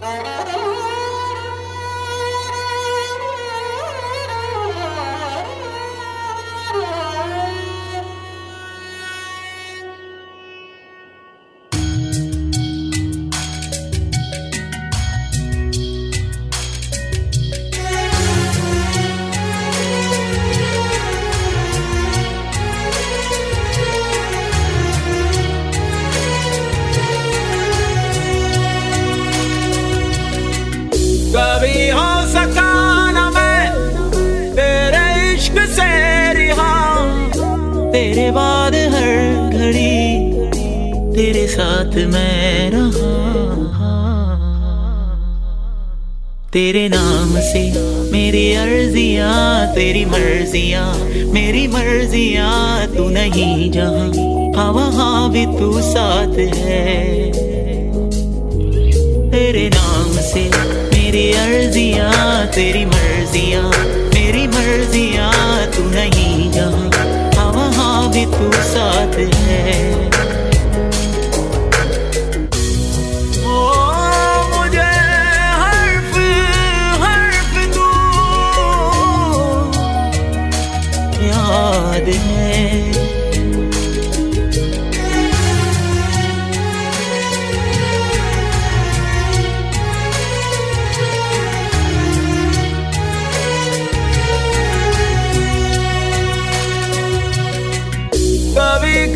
Thank you. कभी हो सका न मैं, तेरे इश्क से रिहा। तेरे बाद हर घड़ी, तेरे साथ मैं रहा। तेरे नाम से मेरी अर्जिया, तेरी मर्जिया, मेरी मर्जिया तू नहीं जहाँ। हवा हाँ भी तू साथ है। तेरे नाम से। मेरी अर्जियाँ, तेरी मर्जियाँ, मेरी मर्जियाँ तू नहीं जहाँ हाँ वहाँ भी तू साथ है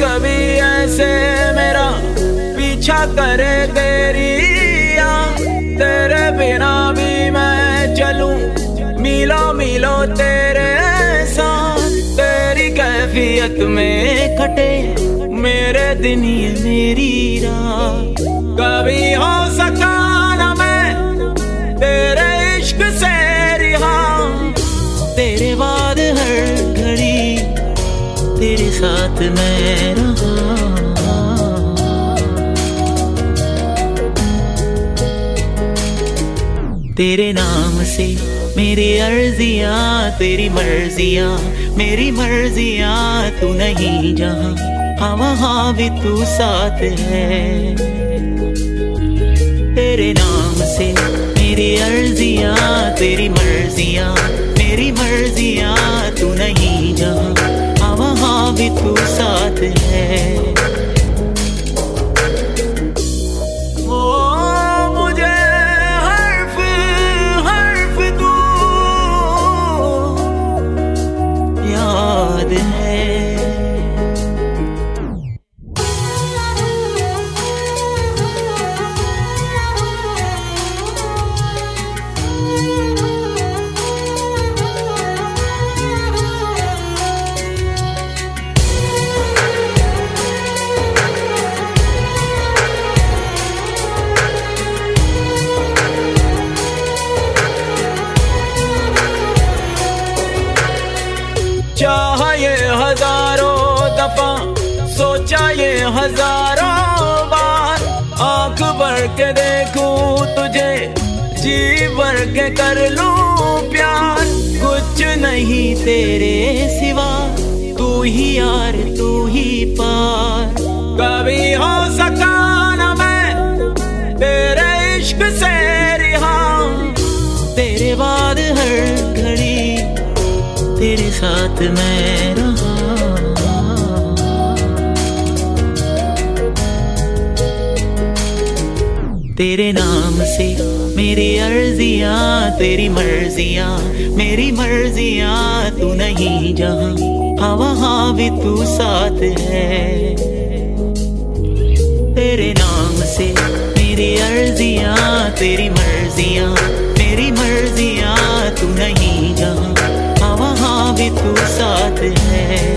कभी ऐसे मेरा पीछा करे तेरी तेरे बिना भी मैं चलूँ, मिलो मिलो तेरे साथ। तेरी कैफियत में कटे मेरे दिन ये मेरी रात। कभी हो सका तेरे नाम से मेरी अर्जिया, तेरी मर्जिया, मेरी मर्जिया तू नहीं जहाँ। हाँ वहाँ भी तू साथ है। तेरे नाम से मेरी अर्जिया, तेरी मर्जिया, मेरी मर्जियाँ तू साथ है। चाह ये हज़ारों दफ़ा, सोचा ये हज़ारों बार। आँख भर के देखूँ तुझे जी भर के कर लूँ प्यार। कुछ नहीं तेरे सिवा, तू ही यार, तू ही तेरे नाम से मेरी अर्जिया, तेरी मर्जिया, मेरी मर्जिया तू नहीं जहाँ। हाँ भी तू साथ है। तेरे नाम से मेरी अर्जिया, तेरी मर्जिया, मेरी मर्जिया तू नहीं जहाँ। भी तू साथ है।